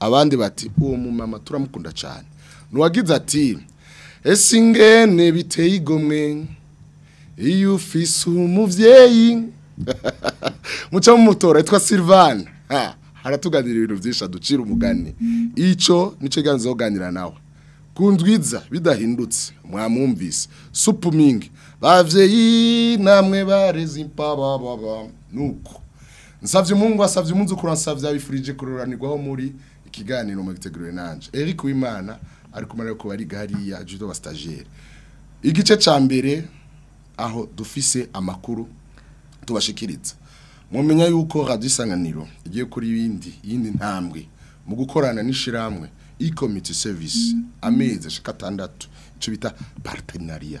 abandi bati uwo mumama turamukunda cyane nuwagize ati ese ingene biteye igomwe iyo ufise umubyeyi muca mumutora yitwa silvana haratuganira ibintu byinshi aducira umugani ico nicyo ganze uganira nawe kundwiza bidahindutse mwamwumvise supumingi bavyeyi namwe bareze impaba baba nuko nsavye umungu asavye umuzukuru ansavye abifurije kuroranirwaho muri ikiganiro mu gitegurire nanje Eric Wimana ari kumara ko bari gahariya judo bastagere igice ca mbere aho dufise amakuru tubashikiriza mumenya yuko radio igiye kuri ibindi yindi ntambwe mu gukorana n'ishiramwe e-community service amezi atandatu icyo bita partenariya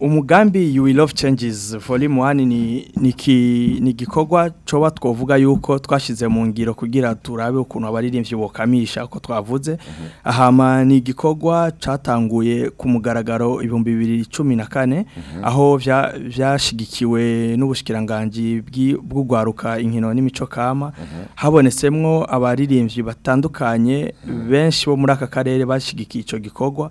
umugambi you love changes volume 1 ni niki ni gikorwa coba twovuga yuko twashize mu ngiro kugira turabe ukuntu abaririmbyi bokamisha ko twavuze mhm. ahama ni gikorwa catanguye ku mugaragaro ibihumbi bibiri cumi na kane mhm. aho byashyigikiwe n'ubushikiranganji bw'ugwaruka inkino n'imico kama mhm. habonetsemwo abaririmbyi batandukanye mhm. benshi bo muri aka karere bashyigikiye icyo gikogwa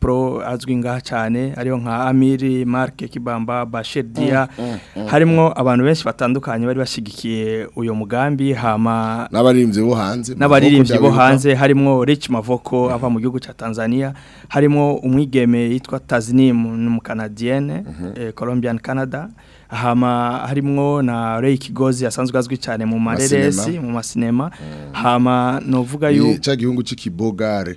pro azwi ngaha cyane ariyo nka Amiri Mark Kibamba Bashir mm, Dia mm, mm, harimo abantu benshi batandukanye bari bashigikiye uyo mugambi hama n'abaririmbyi bo hanze n'abaririmbyi bo hanze harimo Rich Mavoko ava mu gihugu cya Tanzania harimo umwigeme yitwa Taznim n'umukanadienne mm-hmm. eh, Colombian Canada hama harimwo na Ray Kigozi asanzwe azwi cyane mu mareresi mu masinema mm. hama novuga yu cha gihungu c'ikibogare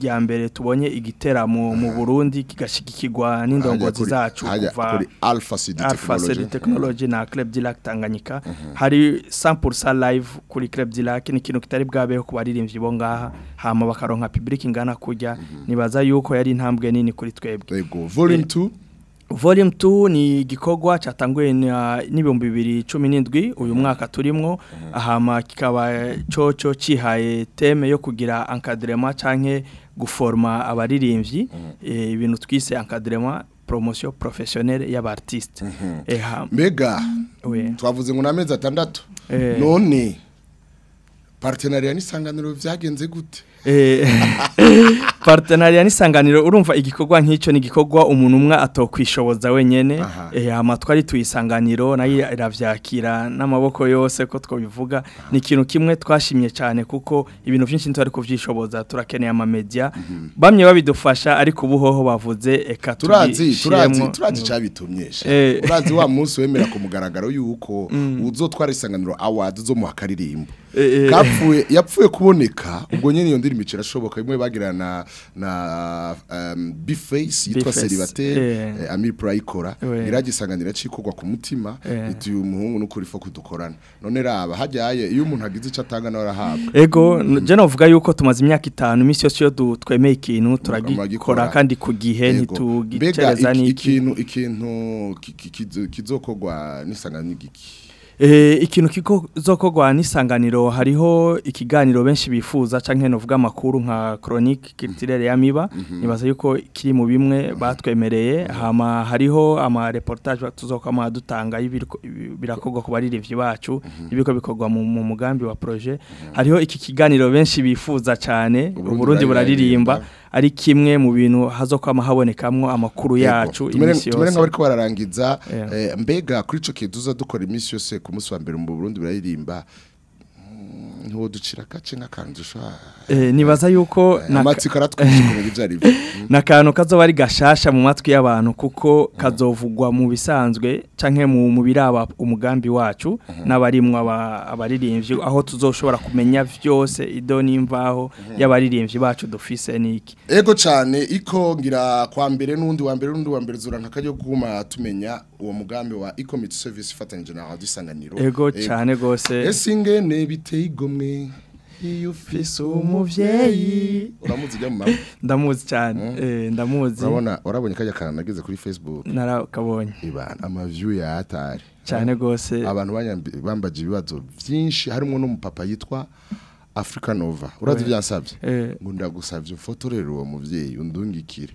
rya mbere tubonye igiteramo mu ah. Burundi kigashigikirwa n'indongozi zacu kuva Alpha Alpha CD Technology na Club Dilac Tanganyika mhm. hari 100% live kuri Club Dilac ni kintu kitari bwabeho kubaririmbyi bo ngaha hama bakaronka public ingana kujya mhm. nibaza yuko yari intambwe nini kuri twebwe volume 2 eh, Volume 2 ni igikorwa cyatanguye n'ibihumbi bibiri cumi n'indwi uyu mhm. mwaka turimo ahama kikaba cyoco cihaye teme yo kugira encadrement canke guforma abaririmbyi eh, ibintu twise encadrement Mhm. mega porofesiyoneri y'abartisite mbega twavuze ngo eh. ni amezi atandatu none paritenariya n'isanganiro vyagenze gute eh. partenariya n'isanganiro urumva igikorwa nk'icyo ni igikorwa umuntu umwe atokwishoboza wenyine amatwari eh, tuyisanganiro nayo irabyakira n'amaboko yose ko twabivuga ni ikintu kimwe twashimye cyane kuko ibintu byinshi ntitwari kubyishoboza turakeneye amamediya mhm. bamwe babidufasha ariko ubu hoho bavuze eka turazi turazi turazi mm. cyabitumye eh. urazi wa munsi wemera ku mugaragaro y'uko mm. uzotwara isanganiro awadi zo mu hakaririmbo eh, yapfuye kuboneka ubwo nyine iyo ndirimbo irashoboka bimwe bagirana na um, Bface yitwa Celibateur yeah. Eh, Amir Prayikora yeah. iragisanganira cikogwa ku mutima yeah. iti umuhungu n'ukuri fo kudukorana none raba hajaye iyo umuntu agize ico atanga no ego mm. je novuga yuko tumaze imyaka 5 imisi yose yo twemeye ikintu turagikora kandi ku gihe ntitugicereza niki ikintu ikintu kizokogwa nisanganyigiki Eh, ikintu kizokorwa n'isanganiro hariho ikiganiro benshi bifuza cyangwa ntuvuga amakuru nka koronike ya Miba mhm. ntibaza yuko kiri mu bimwe mhm. batwemereye hariho amareportage tuzokama dutanga birakogwa ku baririmbyi bacu mhm. ibiko bikogwa mu mugambi wa proje hariho iki kiganiro benshi bifuza cyane Burundi buraririmba ari kimwe mu bintu hazo kwama habonekamwo amakuru yacu imisi yose tumere bariko bararangiza eh, mbega kuri ico kiduza dukora imisi yose ku munsi wa mbere mu Burundi birayirimba. ntiwoducira agace n'akantu dushobora eh, nibaza yuko eh, amatsiko aratwinshi kumenya ibyo ari byo ni kazoba ari gashasha mu matwi y'abantu kuko kazovugwa mu bisanzwe canke mu biraba umugambi wacu mhm. n'abarimwo abaririmbyi aho tuzoshobora kumenya byose ido n'imvaho mhm. y'abaririmbyi bacu dufise n'iki ego cyane ikongira kwa mbere n'undi wa mbere n'undi wa mbere zura ntakajya kuguma tumenya uwo mugambi wa e-commerce service ifatanyije na radio ego cyane gose ese ingene biteye igomwe iyo ufise umuvyeyi uramuzi je mama ndamuzi cyane mm. eh ndamuzi urabona urabonye kajya kana nageze kuri facebook narakabonye ibana ama view ya atari cyane gose abantu bambaje ibibazo byinshi harimo no n'umupapa yitwa Africa Nova urazi byansabye eh, eh. ngo ndagusabye foto rero uwo muvyeyi undungikire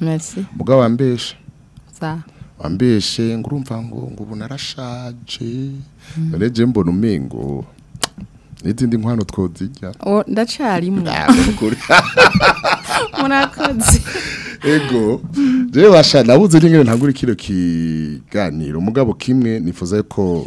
merci mugabo wambesha za wambeshe ngurumva ngo ngo bunarashaje mhm. none mbona umengo n'izindi nkwano twozijya ndacari murakazi ego rero basha nabuze n'ingene ntagura kiganiro umugabo kimwe nifuza ko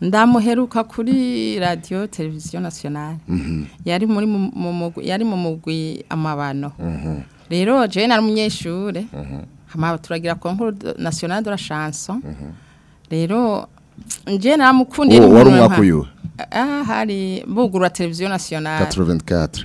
ndamuheruka kuri radio television nationale mhm. yari muri mu yari mu mugwi amabano mhm. rero je nari umunyeshure mhm. hama turagira concours national de la chanson rero njye namukundiye ni wari umwaka uyu aha ah, hari bugurura televiziyo nasiyonari 84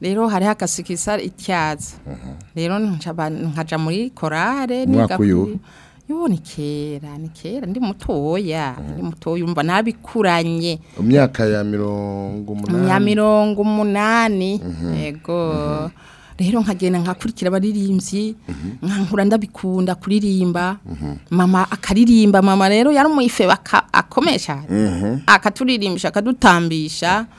rero hari agasikirisari ityazo rero nkaja muri korale niga Yo ni kera ni kera ndi mutoya ndi mutoya umva nabikuranye imyaka ya 180 ya 180 yego rero nkagenda nkakurikira abaririmbyi mhm. nkankura ndabikunda kuririmba mhm. mama akaririmba mama rero yari umuyife akomesha mhm. akaturirimbisha akadutambisha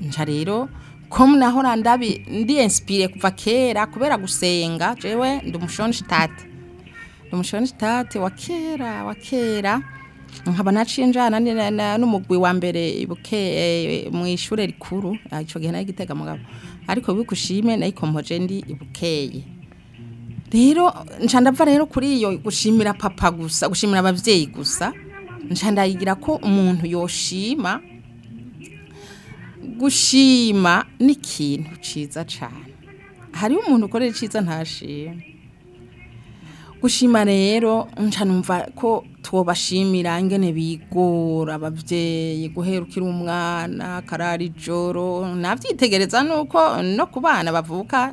nca rero komu naho randabi ndi inspire kuva kera kubera gusenga jewe ndi umushonji tata umushoni sitade wa kera wa kera nkaba n'umugwi wa mbere eh, mu ishuri rikuru ah, icyo gihe nayo gitega mugabo ariko bigushime nayo ikomoje ndi ibukeye rero ndapfa rero kuri iyo gushimira papa gusa gushimira ababyeyi gusa ndayigira ko umuntu yoshima gushima n'ikintu cyiza cyane hariho umuntu ukorera icyiza ntashima gushima rero nca numva ko twobashimira ingene bigora abavyeyi guherukira umwana karari joro navyitegereza nuko no kubana bavuka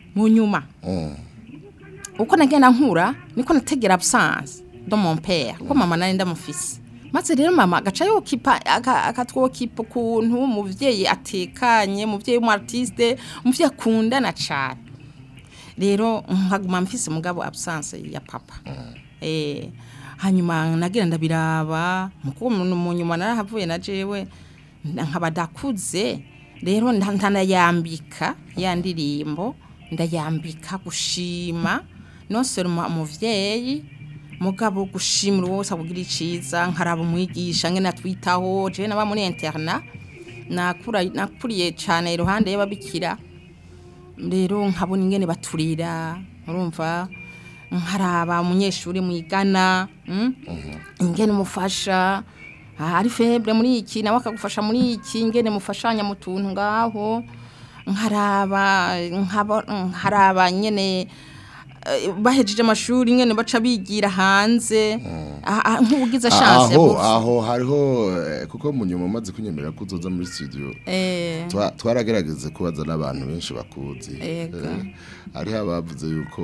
mu nyuma mm. uko nagenda nkura niko nategera abusanse do mompera kuko mm. mama nari ndamufise maze rero mama agaca yokipa akatwokipa ukuntu umubyeyi atekanye umubyeyi w'umu artiste umubyeyi na cyane rero nkaguma mm, mfise umugabo absence ya papa mm. eh, hanyuma nagira ndabiraba mu nyuma narahavuye na jewe nkaba ndakuze rero ntanayambika ya ndirimbo ndayambika gushima nose umubyeyi mugabo gushimira uwo wese akugira iciza nkaraba umwigisha nkene atwitaho jewe naba muri interna nakuriye cyane iruhande y'ababikira rero nkabona ingene baturira urumva nkaraba munyeshuri mwigana hmm? mhm. ingene umufasha ah, ari febre muri iki nawe akagufasha muri iki ingene mufashanya mu tuntu ngaho nkaraba nkaraba nyene Eh, bahejeje amashuri nyine baca bigira hanze hmm. ah, ah, nk'ubugize ah, ashanse aho aho hariho eh, kuko mu nyuma umaze kunyemera kuzoza muri studio eh. twaragerageze kubaza n'abantu benshi bakuzi ari abavuze yuko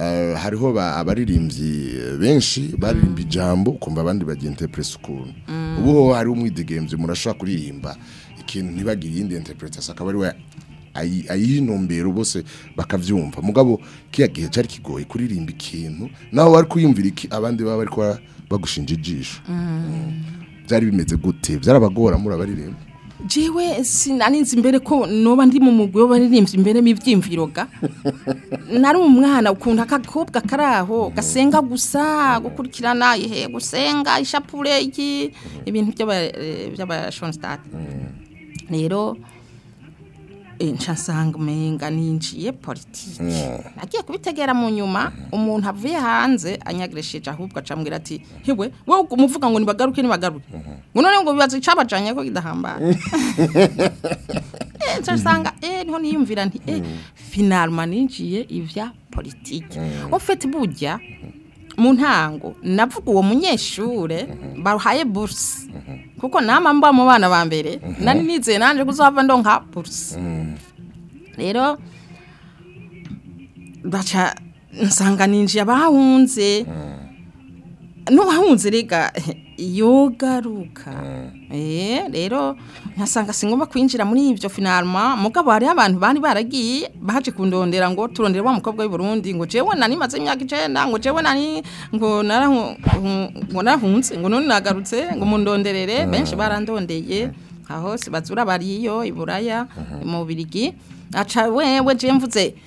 eh, hariho abaririmbyi benshi baririmba mm. ijambo kumva abandi bagiye interpreta ukuntu mm. ubu ho hari umwidigembye murashobora kuririmba ikintu ntibagire indi interpreta akaba ari we ayinombera bose bakavyumva mugabo kiya gihe cyari kigoye kuririmba ikintu naho bari kuyumvira iki abandi baba bari kwa bagushinja ijisho byari mm. bimeze gute byarabagora muri abaririmba jewe sinaninzi imbere ko noba ndi mu mugwi baririmbye imbere m'ibyimviro nari umwana ukunda akakobwa karaho gasenga gusa gukurikirana ihe gusenga ishapure iki mm. ibintu by'abashonstate eh, mm. rero nca nsanga umenga ninjiye politiki mm. nagiye kubitegera mu nyuma umuntu avuye hanze anyagiresheje ahubwo acambwira ati hiwe wowe umuvuga ngo nibagaruke nibagaruke mm-hmm. ngo none ngo bibaza icabajanye ko kidahambaye eh, nca nsanga eh niho niyumvira nti eh mm. finalement ninjiye ivya politiki mm. en fait burya mm-hmm. Muntango ntango navuga uwo munyeshure mhm. baruhaye buruse mhm. kuko nama mba mu bana ba mbere mhm. nari nizeye nanjye kuzava ndonka buruse rero baca nsanga ninjiye abahunze n'uwahunze rega yogaruka mm. eh, rero nkasanga si ngombwa kwinjira muri ibyo finaruma mugabo hariho abantu bari baragiye baje kundondera ngo turondere wa mukobwa w'i Burundi ngo jewe nani maze imyaka icenda ngo jewe nani ngo narahunze ngo none nagarutse ngo mundonderere mm. benshi barandondeye aho si bariyo i buraya mm-hmm. mu birigi aca wewe je mvuze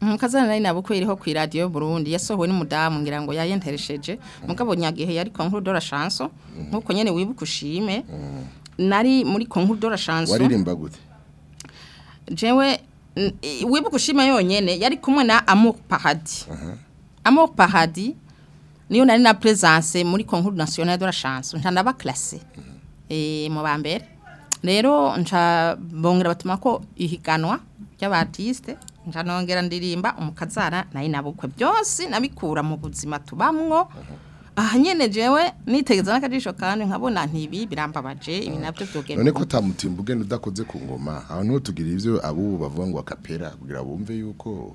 mukazana mm, nari nabukwe iriho ku iradiyo Burundi yasohowe n'umudamu ngira ngo yayenteresheje mugabo nyagihe yari konkuru de chanson mm. nkuko nyene wibuka ushime mm. nari muri konkuru de chanson waririmba gute jewe wibuka ushime yonyene yari kumwe na Amour Paradis Amour Paradis niyo nari na presence muri konkuru nationale de la chanson ntanaba classe eh mu bambere rero nca bongera batuma ko ihiganwa ry'abatiste nca nongera ndirimba umukazana nayo nabukwe byose nabikura mu buzima tubamwo aha nyene jewe nitegeza n'akajisho kandi nkabona ntibi birambabaje ibi navyo byogenda none ko tamutimba ugenda udakoze ku ngoma aho niho tugira ivyo abubu bavuga ngo akapera kugira bumve yuko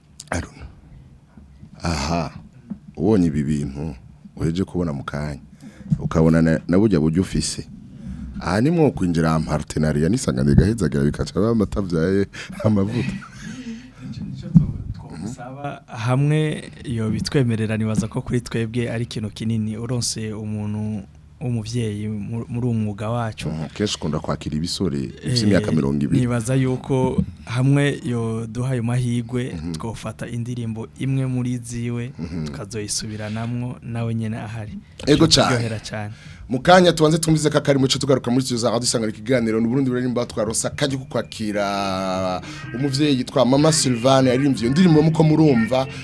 haruna aha ubonye ibi bintu uheje kubona mu kanya ukabona na burya buryo ufise aha ni mwo kwinjira aha mparutenariya nisanganiye gahezagira bikaca bamata amavuta hamwe iyo bitwemerera nibaza ko kuri twebwe ari ikintu kinini uronse umuntu umubyeyi muri umwuga wacu eh, kenshi ukunda kwakira ibisore by'imyaka eh, mirongo ibiri nibaza yuko hamwe yo duhaye mahigwe mhm. twofata indirimbo imwe muri ziwe mhm. tukazoyisubiranamwo nawe nyene ahari ego cyane cyane mukanya tubanze tumbize kakari muco tugaruka muri cyo dusangana ikiganiro no Burundi buririmba twarosa kaje kukwakira umuvyeyi yitwa Mama Sylvane aririmvye indirimbo muko murumva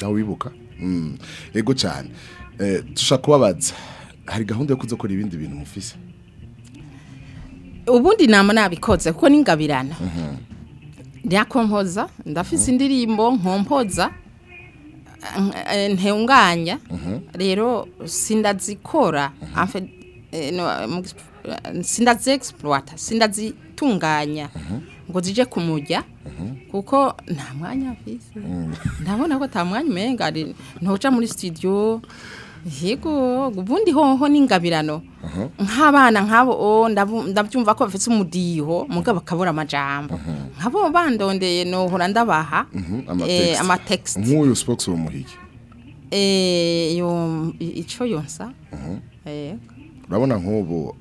nawe wibuka hmm. ego cyane eh, dushobora kubabaza hari gahunda yo kudakora ibindi bintu mufise ubundi nama nabikoze kuko n'ingabirana mhm. ntiyakompoza ndafise mhm. indirimbo nkompoza ntunganya mhm. rero sindazikora eh, sindaziexploita sindazitunganya ngo zije kumujya kuko nta mwanya afise mm. ndabona ko nta mwanya umenga ntuca muri studio yego ubundi hoho n'ingabirano nk'abana nk'abo oh, ndabyumva ko bafite umudiho mugabo bakabura amajambo nk'abo bandondeye nohora ndabaha mhm, eh, amatekisite nk'uyu sipokisi w'umuhiye eh, icyo yonsa eh. urabona nk'ubu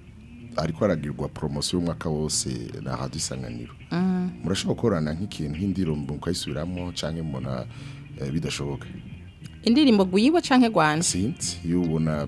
ariko aragirwa poromosiyo y'umwaka wose na hadi mm. murashobora gukorana nk'ikintu nk'indirimbo mukayisubiramo cyangwa umuntu bidashoboka indirimbo guyibo canke gwana sinzi yubona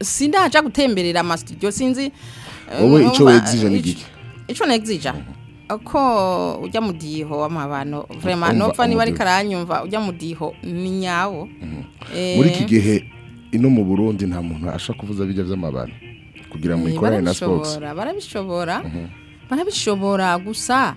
sindaja gutemberera amastudio sinzi eh, wowe ico wezije nigiki eh, ico negzija ko ujya mu diho amabano vraiment nopfa niba ari karanyumva ujya mu diho ni nyawo eh, muri iki gihe ino mu Burundi nta muntu ashaka kuvuza bijya vy'amabano kugira ngo ikorane na sports barabishobora mhm. barabishobora gusa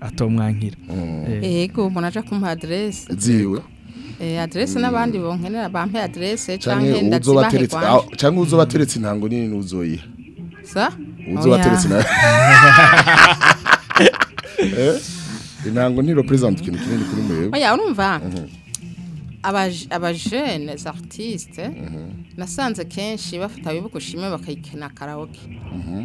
atomwankira mhm. eh, yego umuntu ajya kumuha aderesi nziwe aderesi n'abandi bonkenera bampe aderesi cyangwa uzo bateretse intango nini n'uzoyiha uzo bateretse nawe ntabwo ni represent ikintu kinini kuri mwebwe oya oh, urumva mhm. abajene artiste eh, mhm. nasanze kenshi bafata wibuka ushime bakayikina karaoke mhm.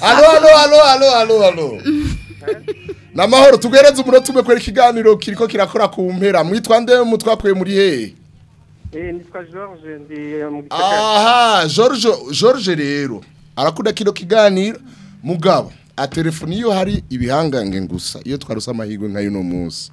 alo alo alo alo alo alo namahoro tugereze umunota umwe kubera ikiganiro kiriko kirakora ku mpera mwitwa nde mutwakuye muri hehe eh, nitwa george ndi eh, mu aha george george rero arakunda kino kiganiro mugabo a telefoni iyo hari ibihangange gusa iyo twaruse amahirwe nk'ay'uno munsi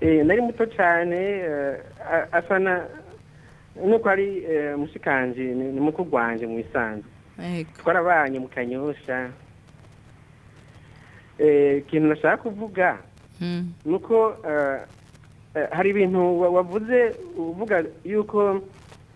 eh, nari muto cyane eh, asana nuko ari eh, mushikanje ni mukuru wanjye mu isanzwe twarabanye mu kanyosha eh, ikintu nashaka kuvuga hmm. ni uko eh, hari ibintu wavuze uvuga yuko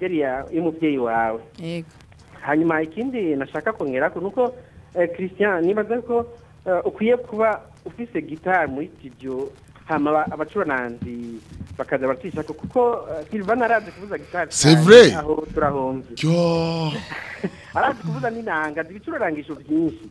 yariya y'umubyeyi wawe hanyuma ikindi nashaka kongera ko nuko eh, christian nibaza ko eh, ukwiye kuba ufise gitari muri studio hama abacurananzi bakaza baratishaka kuko Silvana arazi kuvuza gitari C'est aho turahombye yo arazi kuvuza ninanga zibicurarangisho byinshi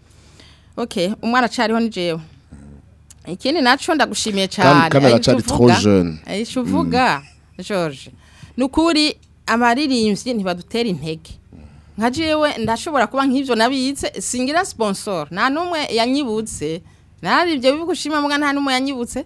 ok umwana acariho n'ijewe mm. ikindi nacyo ndagushimiye cyane kamera acari tro jeune ahisha uvuga george ni ukuri ntibadutera intege mm. nka jewe ndashobora kuba nk'ibyo nabitse singira sponsor na n'umwe yanyibutse nari ibyo mwana nta n'umwe yanyibutse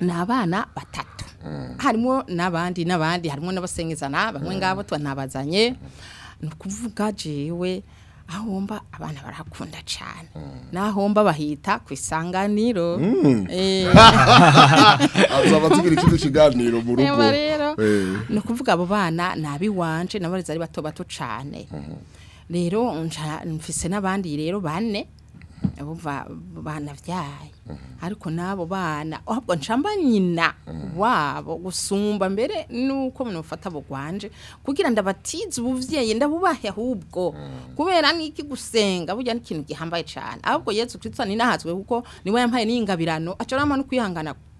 ni abana batatu mm. harimo n'abandi n'abandi harimo n'abasengezana bamwe mm. ngabo tubanabazanye ni ukuvuga jewe ahomba abana barakunda cyane hmm. n'ahomba bahita ku isanganiro hmm. eh. azaba atigira ikintu kiganiro mu rugo eh. ni ukuvuga abo bana ni nabo ari bato bato cyane hmm. rero mfise n'abandi rero bane banabyaye ariko n'abo bana ahubwo nshyamba nyina wabo gusumba mbere nuko bafata bugwanje kugira ndabatize abatize ubuvyeyi ndabubahe ahubwo kubera nk'iki gusenga burya n'ikintu gihambaye cyane ahubwo yesu kirisita ni nahazwe kuko niwe yambaye n'ingabirano acorama no kwihangana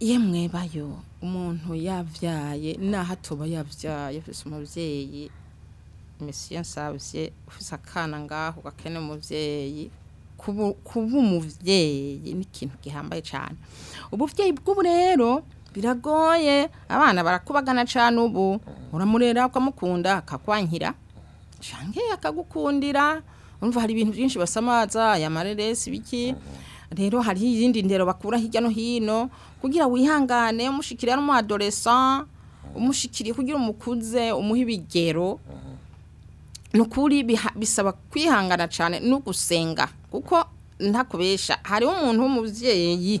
yemwe bayo umuntu yavyaye naho atoba yavyaye afise umuvyeyi mesiyanse ufise akana ngaho gakene umuvyeyi kuba umubyeyi n'ikintu gihambaye cyane ububyeyi bw'ubu rero biragoye abana barakubagana cyane ubu uramurera ukamukunda akakwankira cyangwa akagukundira urumva hari ibintu byinshi basamaza aya mareresi biki rero hari izindi ndero bakura hirya no hino kugira wihangane umushikire n'umu adolescent umushikire kugira umukuze umuhe ibigero nukuri bisaba kwihangana cyane no gusenga kuko ntakubesha hari umuntu w'umubyeyi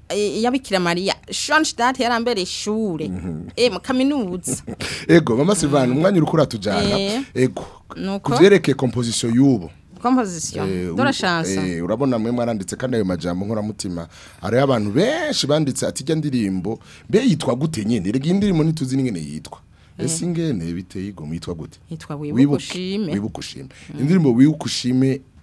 Eh, yabikira mariya shanje date yarambere ishure mhm. eh mu ego mama Silvana umwanya uriko uratujana eh. ego kuvyerekeye composition y'ubo composition eh, eh, urabona mwe mwaranditse kandi ayo majambo nkora mutima ari abantu benshi banditse ati jya ndirimbo mbe yitwa gute nyene rega indirimbo nituzi nyene yitwa eh. ese ingene biteye igomwe yitwa gute yitwa wibukushime wibukushime indirimbo wibukushime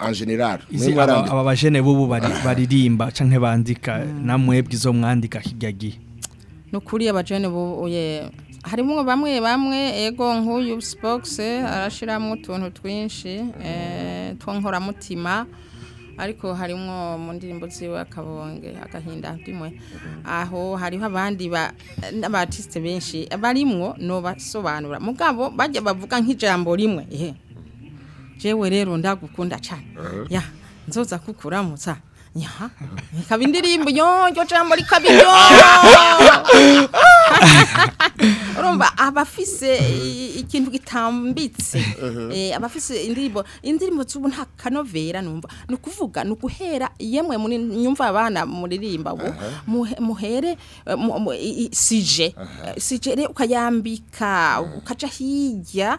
en general aba bajene bubu baririmba canke bandika namwebwe izo mwandika kirya gihe nukuri abajene bubu harimo bamwe bamwe ego nk'uyu spox arashiramo utuntu twinshi eh, twonkora mutima ariko harimo mu ndirimbo ziwe akabonge agahinda ndimwe aho hariho abandi n'abatisite benshi barimwo no basobanura mugabo bajya bavuga nk'ijambo rimwe ehe jewe rero ndagukunda cyane eh? ya nzoza kukuramutsa nya ikaba indirimbo yonjo jambo likabiryo urumva abafise ikintu gitambitse uh-huh. eh, abafise indirimbo indirimbo z'ubu nta kanovera numva ni ukuvuga ni uguhera yemwe nyumva abana muririmba ubu uh-huh. muhere eh, sije uh-huh. eh, sije ukayambika ukaca hirya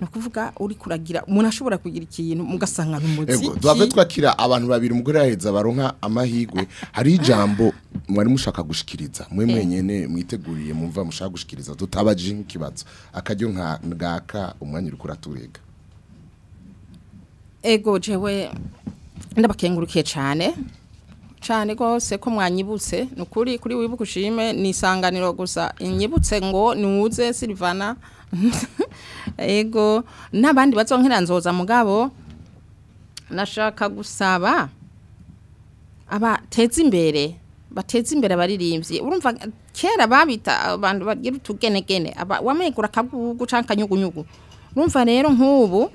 ni ukuvuga uri kuragira umuntu ashobora kugira ikintu mugasanga ni umuziki tuba twakira abantu babiri umugore yaheza baronka amahirwe hari ijambo mwari mushaka gushikiriza mwe eh. mwenyine mwiteguriye mumva mushaka gushikiriza tutabajije nk'ikibazo akaryo nk'aka umwanya uri kuraturega ego jewe ndabakengurukiye cyane cyane rwose ko mwanyibutse ni ukuri kuri wibuke ushime ni isanganiro gusa inyibutse ngo niwuze silivana ego n'abandi batsonkerera nzoza mugabo nashaka gusaba abateza imbere bateza imbere abaririmbyi urumva kera babita abantu bagira utugenegene wamegura akagugu cyangwa akanyugunyugu urumva rero nk'ubu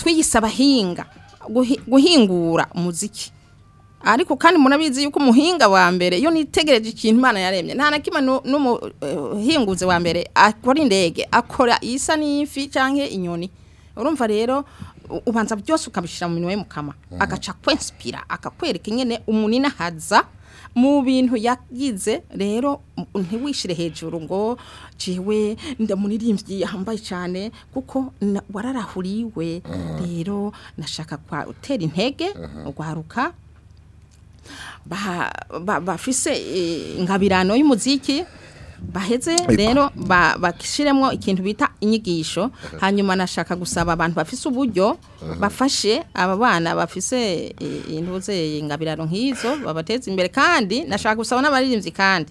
twiyise abahinga guhingura umuziki ariko kandi murabizi yuko umuhinga wa mbere iyo nitegereje ikintu imana yaremye nta na kimwe n'umuhinguzi eh, wa mbere akora indege akora isa n'ifi cyangwa inyoni urumva rero ubanza byose ukabishyira mu minwa y'umukama agaca kwensipira akakwereka nyine umunini ahaza mu bintu yagize rero ntiwishire hejuru ngo jewe ndamunirimbyi yambaye cyane kuko wararahuriwe mm-hmm. rero nashaka kwa utera intege mm-hmm. rwaruka bafise eh, ingabirano y'umuziki baheze rero bashyiremo ikintu bita inyigisho hanyuma nashaka gusaba abantu bafise uburyo bafashe aba bana bafise e, intuze ingabirano nk'izo babateze imbere kandi nashaka gusaba n'abaririmbyi kandi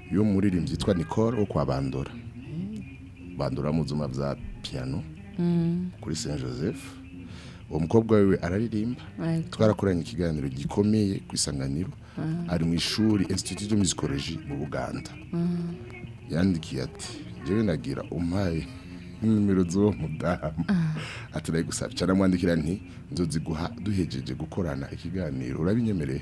y'umuririmbyi yitwa nicole wo kwa bandora mm. bandora mu buzima bwa piyano Mm. kuri saint joseph uwo mukobwa wiwe araririmba twarakoranye ikiganiro gikomeye ku isanganiro mm. ari mu ishuri institut de musicologie mu buganda mm. yandikiye ati njyewe nagira umpaye n'imiruzo mudamu ah. ataraye gusaba caramwandikira nti nzoziguha duhejeje gukorana ikiganiro urabinyemereye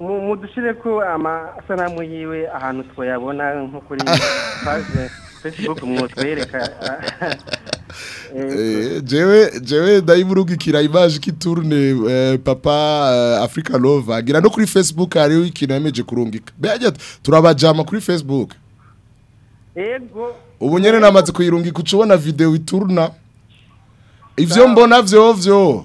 mudushire ko amasanamu yiwe ahantu twayabona nko kuri facebook mwotwereka Eh, eh, jewe jewe ndayiburugikira imaje ikiturune eh, papa africa love agira no kuri facebook ari ikintu yemeje kurungika mbega turabajyama kuri facebook yego ubu nyine namaze kuyirungika uca ubona videwo ituruna mbona byo byo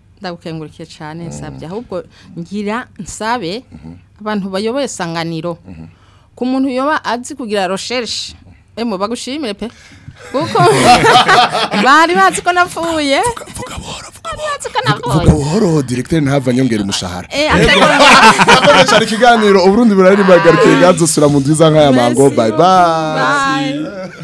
ndagukengurukiye cyane mm. nsabye ahubwo ngira nsabe mm-hmm. abantu bayoboye isanganiro mm-hmm. ku muntu yoba azi kugira recherche emo eh, bagushimire pe kuko bari bazi ko napfuye vuga buhoro buhoro directeur ntava nyongera umushahara eh, akoresha ikiganiro uburundi burarimbagarikiye eh. gazo sura mu nziza nk'aya mango bye bye